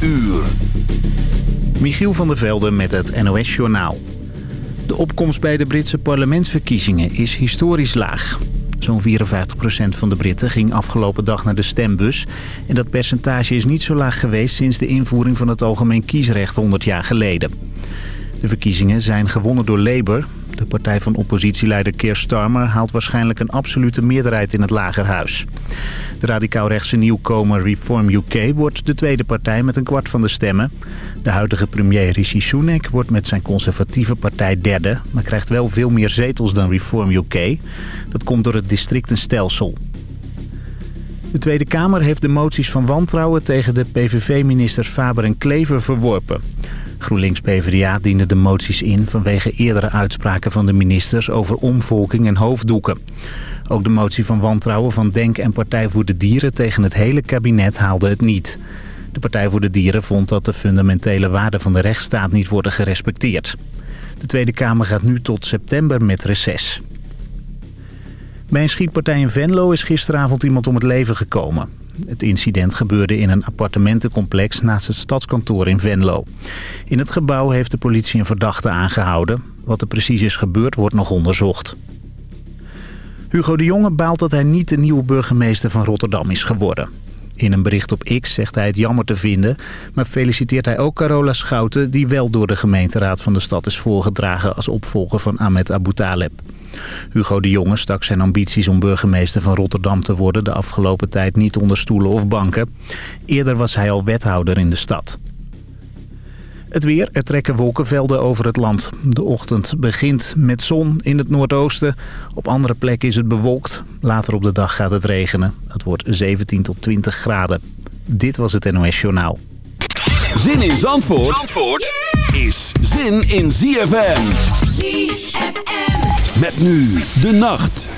uur. Michiel van der Velde met het NOS-journaal. De opkomst bij de Britse parlementsverkiezingen is historisch laag. Zo'n 54% van de Britten ging afgelopen dag naar de stembus. En dat percentage is niet zo laag geweest sinds de invoering van het algemeen kiesrecht 100 jaar geleden. De verkiezingen zijn gewonnen door Labour. De partij van oppositieleider Keir Starmer haalt waarschijnlijk een absolute meerderheid in het lagerhuis. De radicaal-rechtse nieuwkomer Reform UK wordt de tweede partij met een kwart van de stemmen. De huidige premier Rishi Sunak wordt met zijn conservatieve partij derde... maar krijgt wel veel meer zetels dan Reform UK. Dat komt door het districtenstelsel. De Tweede Kamer heeft de moties van wantrouwen tegen de PVV-ministers Faber en Klever verworpen. GroenLinks-PVDA diende de moties in vanwege eerdere uitspraken van de ministers over omvolking en hoofddoeken. Ook de motie van wantrouwen van Denk en Partij voor de Dieren tegen het hele kabinet haalde het niet. De Partij voor de Dieren vond dat de fundamentele waarden van de rechtsstaat niet worden gerespecteerd. De Tweede Kamer gaat nu tot september met reces. Bij een schietpartij in Venlo is gisteravond iemand om het leven gekomen. Het incident gebeurde in een appartementencomplex naast het stadskantoor in Venlo. In het gebouw heeft de politie een verdachte aangehouden. Wat er precies is gebeurd wordt nog onderzocht. Hugo de Jonge baalt dat hij niet de nieuwe burgemeester van Rotterdam is geworden. In een bericht op X zegt hij het jammer te vinden... maar feliciteert hij ook Carola Schouten... die wel door de gemeenteraad van de stad is voorgedragen... als opvolger van Ahmed Abu Taleb. Hugo de Jonge stak zijn ambities om burgemeester van Rotterdam te worden... de afgelopen tijd niet onder stoelen of banken. Eerder was hij al wethouder in de stad. Het weer, er trekken wolkenvelden over het land. De ochtend begint met zon in het noordoosten. Op andere plekken is het bewolkt. Later op de dag gaat het regenen. Het wordt 17 tot 20 graden. Dit was het NOS Journaal. Zin in Zandvoort, Zandvoort is zin in ZFM. ZFM. Met nu de nacht.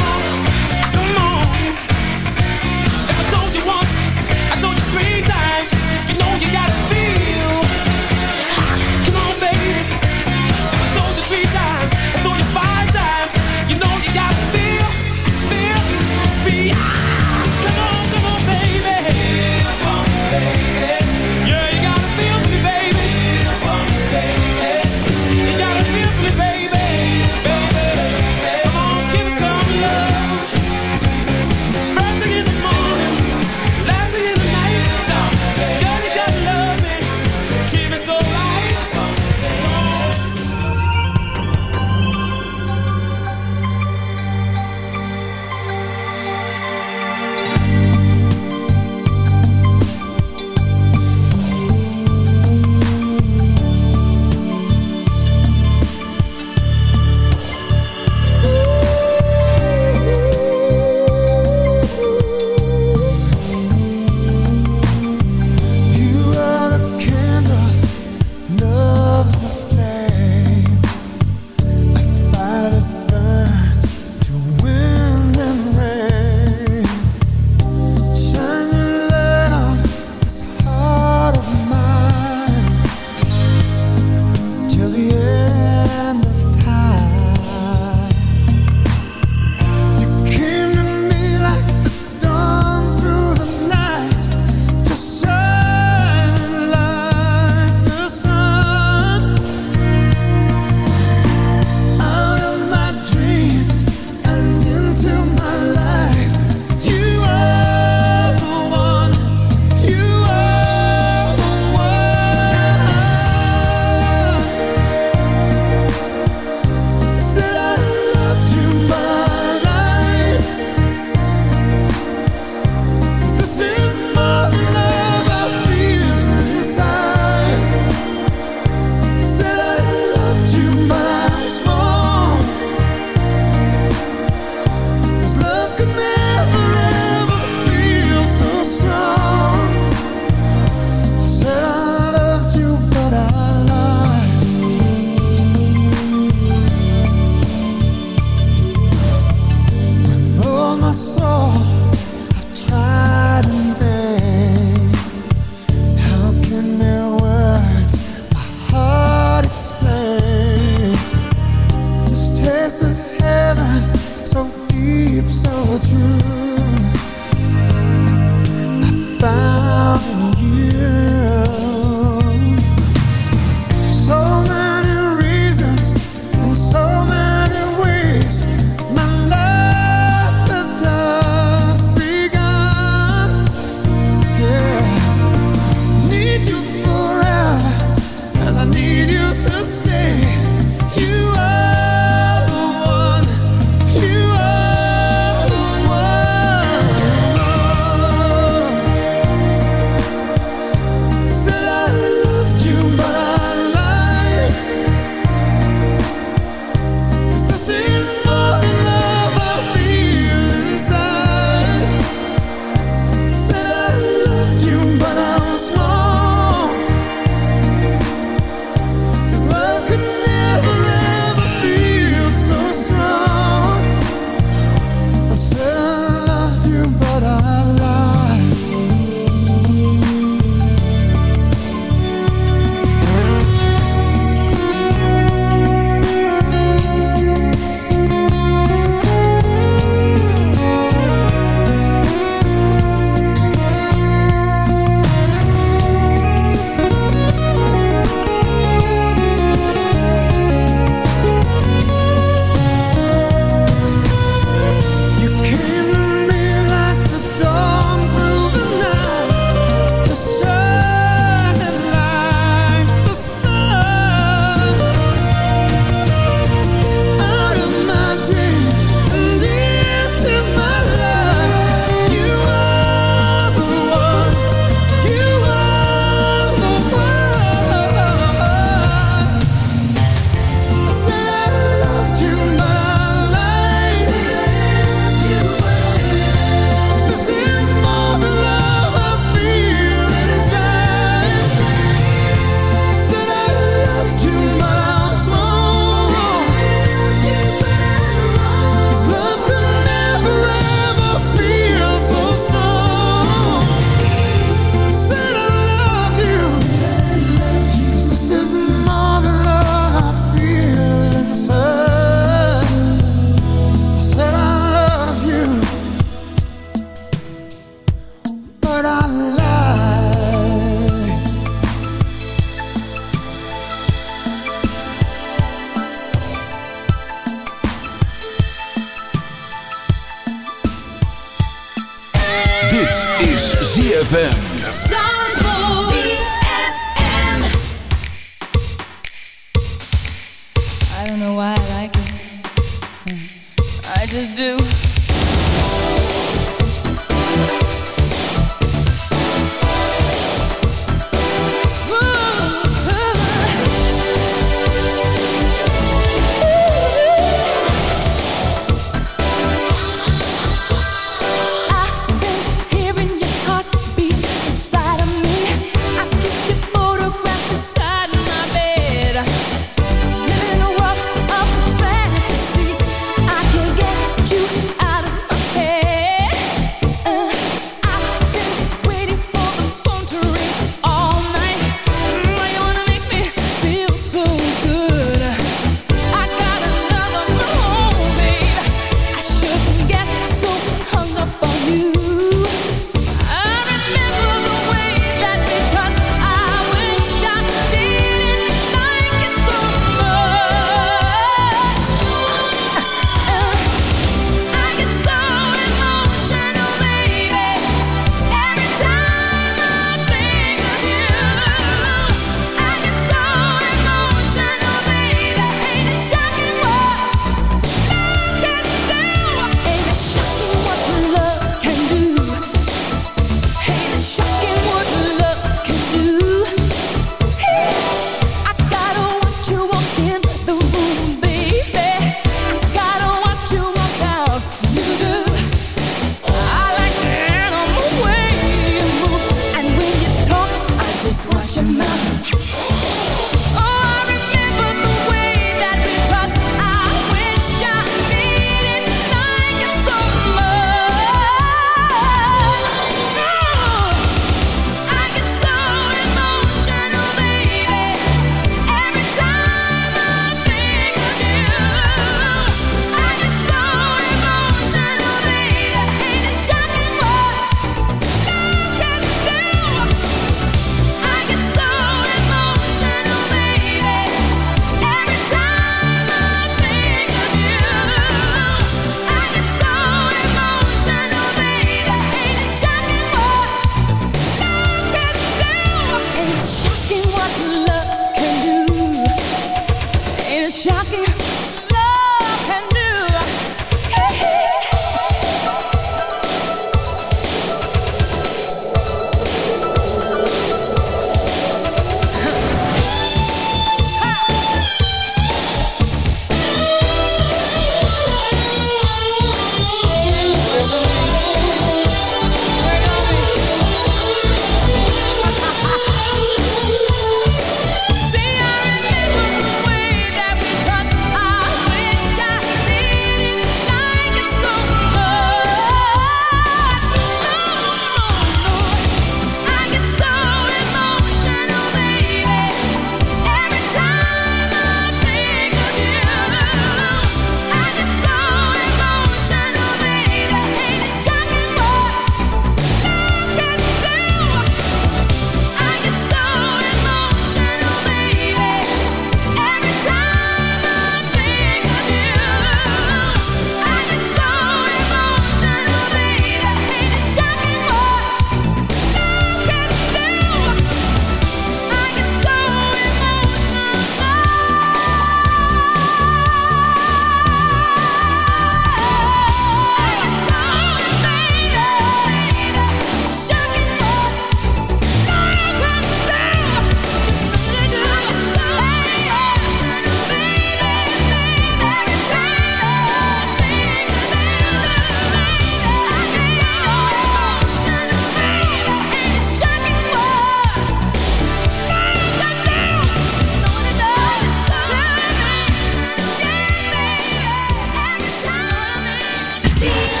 see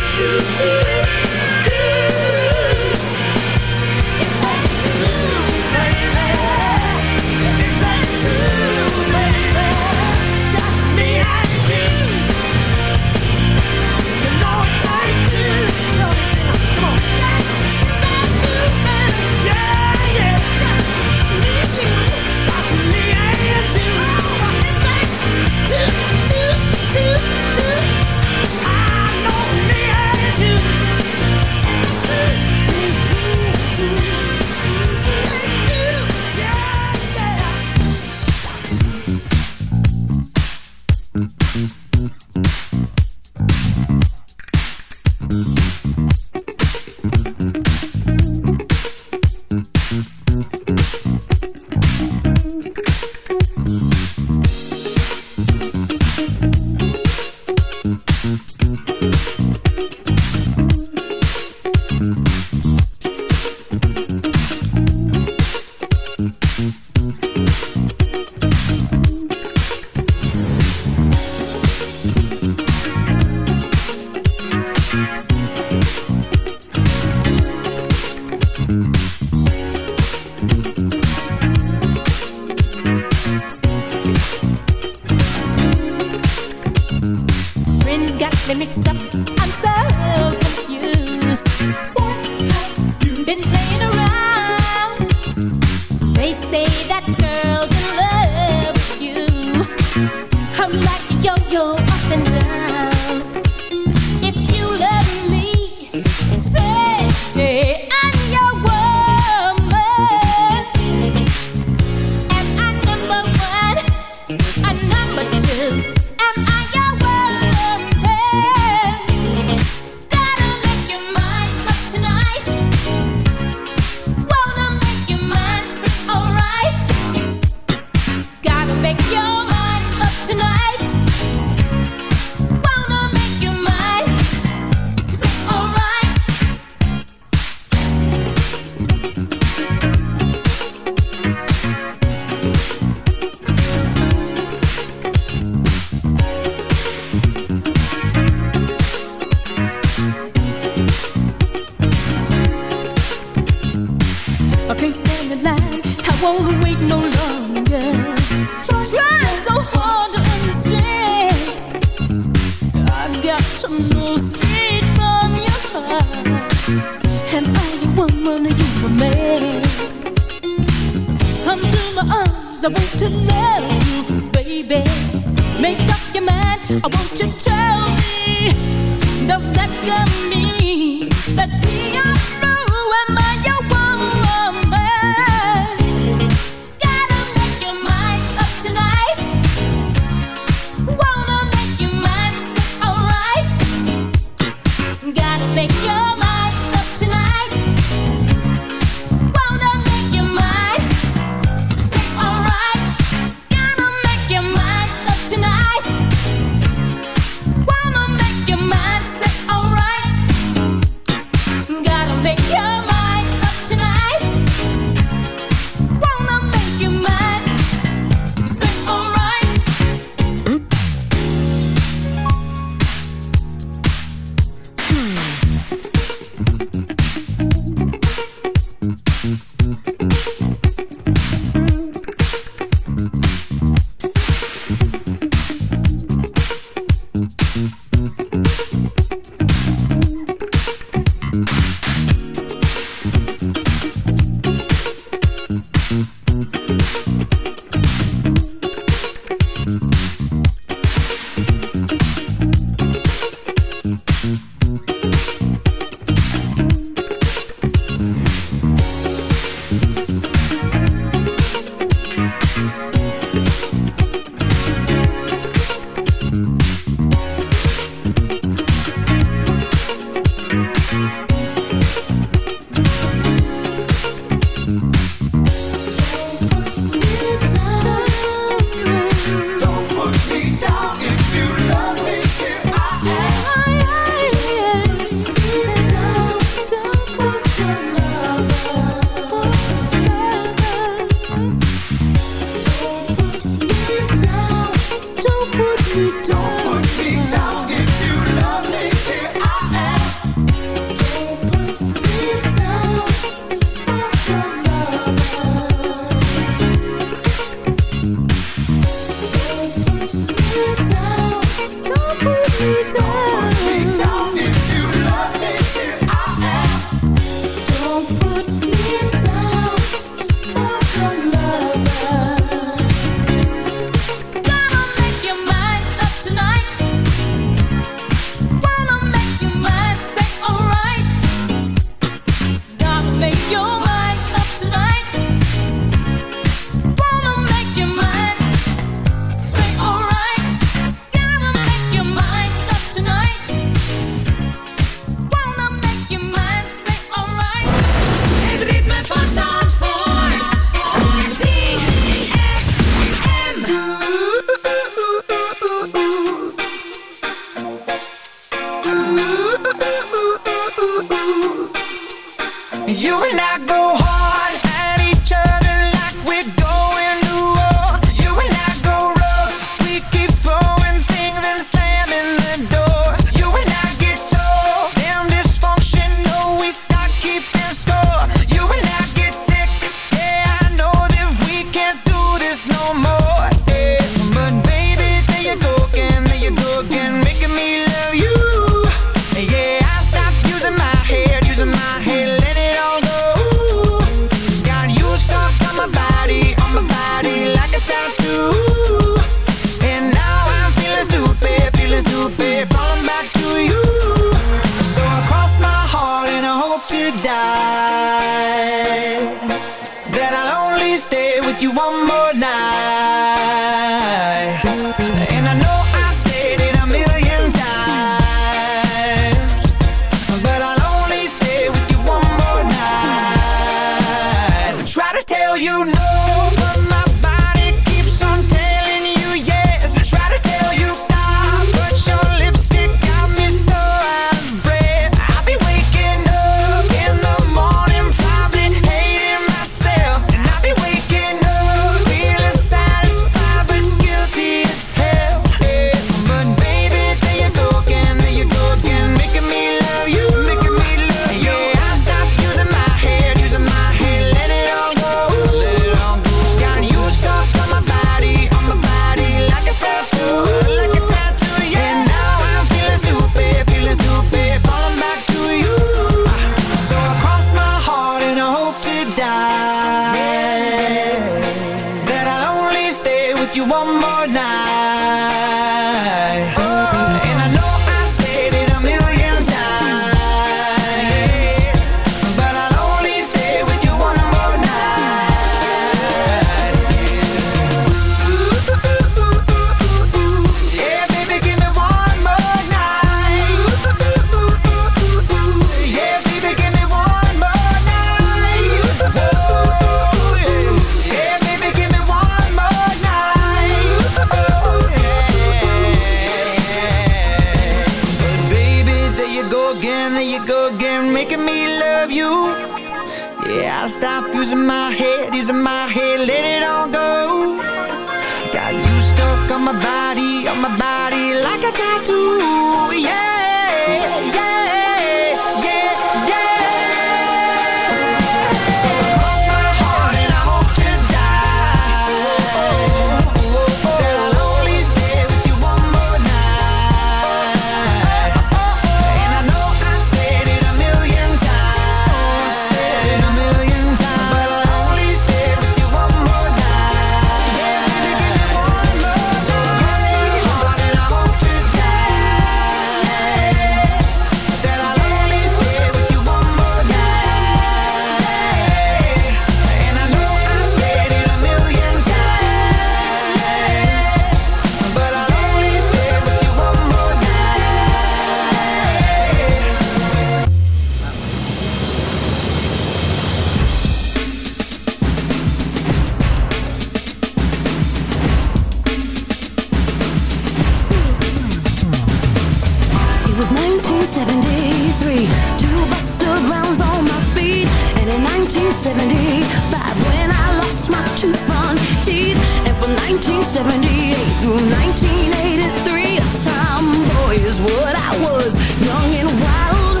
1978 through 1983, a tomboy is what I was, young and wild,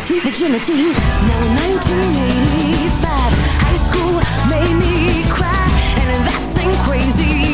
sweet. Now 1985, high school made me cry, and that's crazy.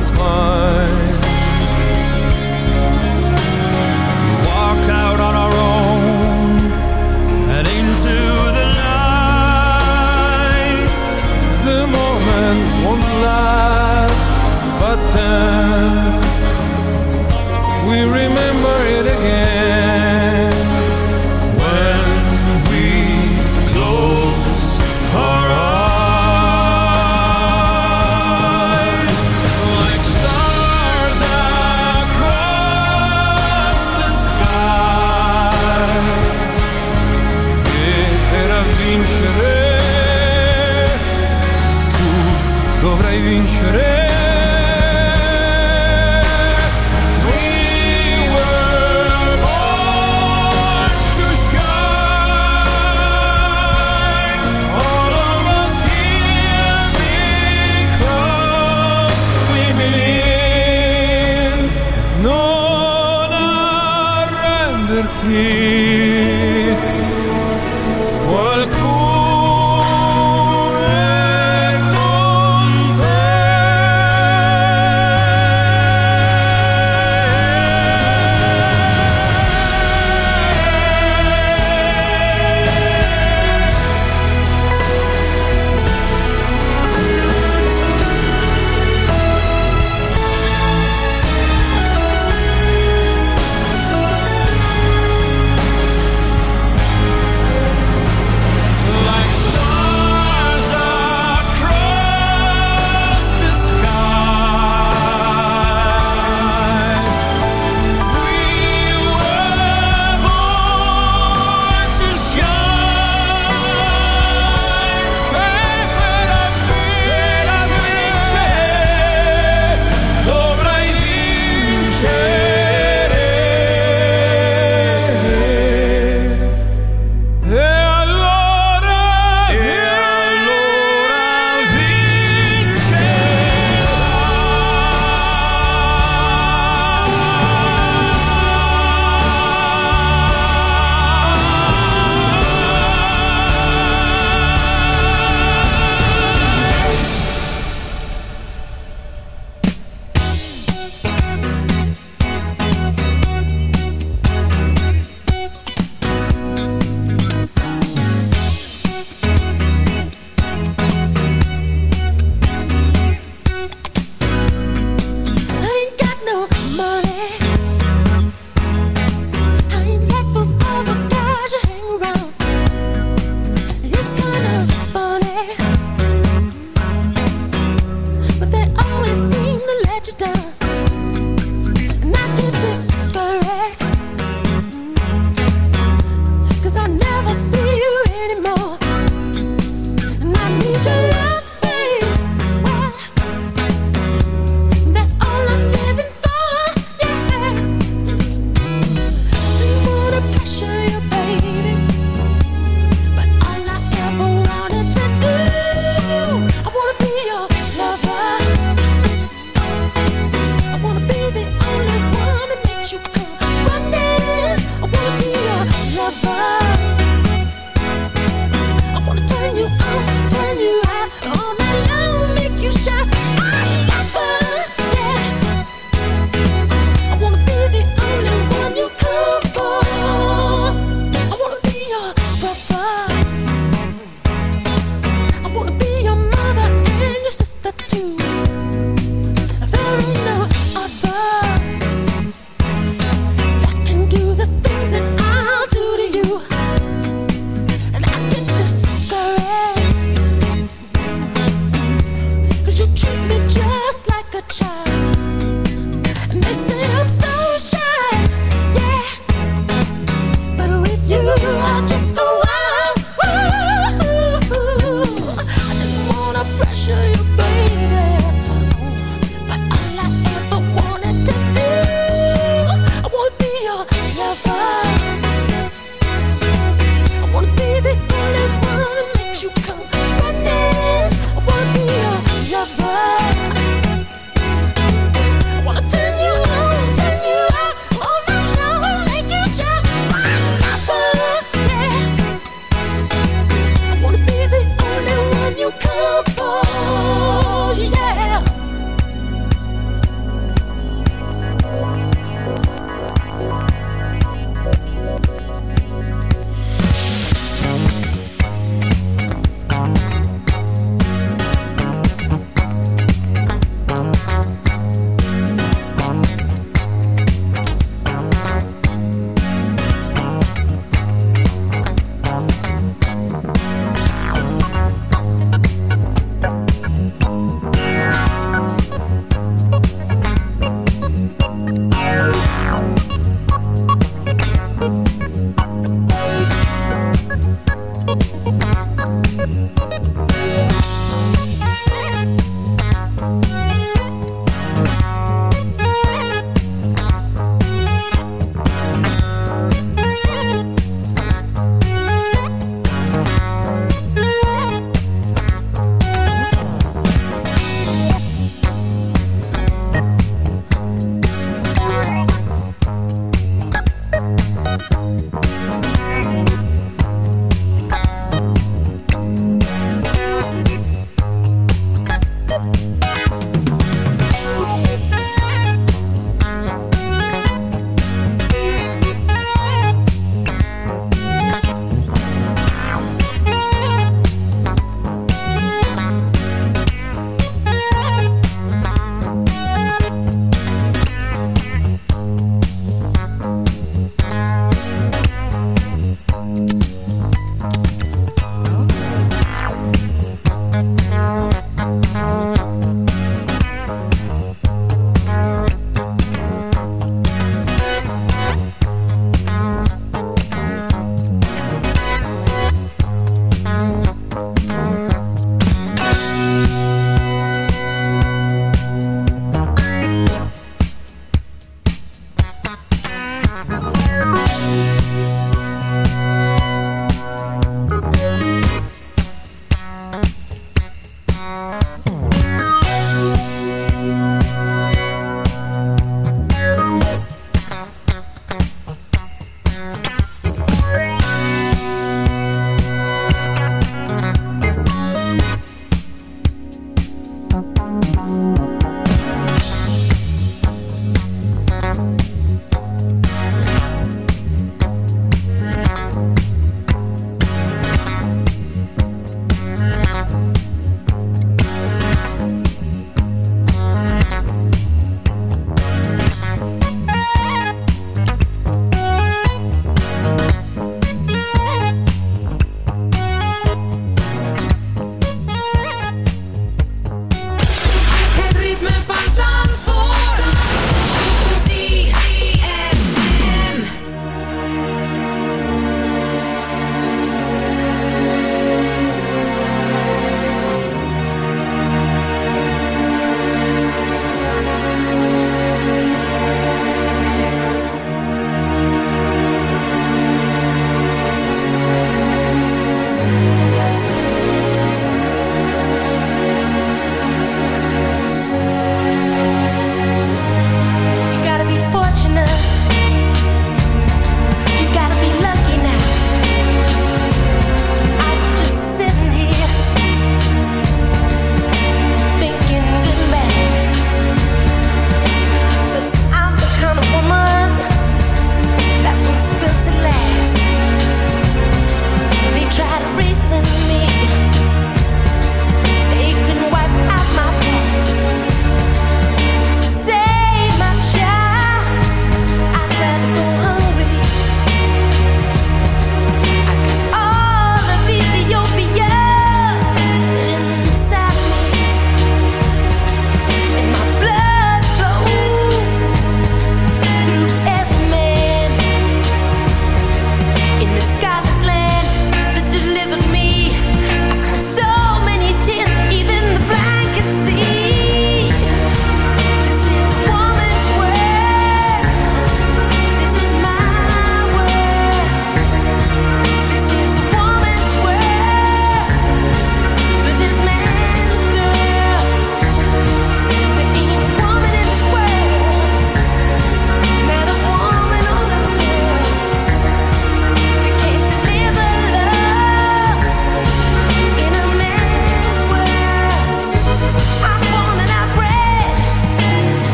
time. sevinç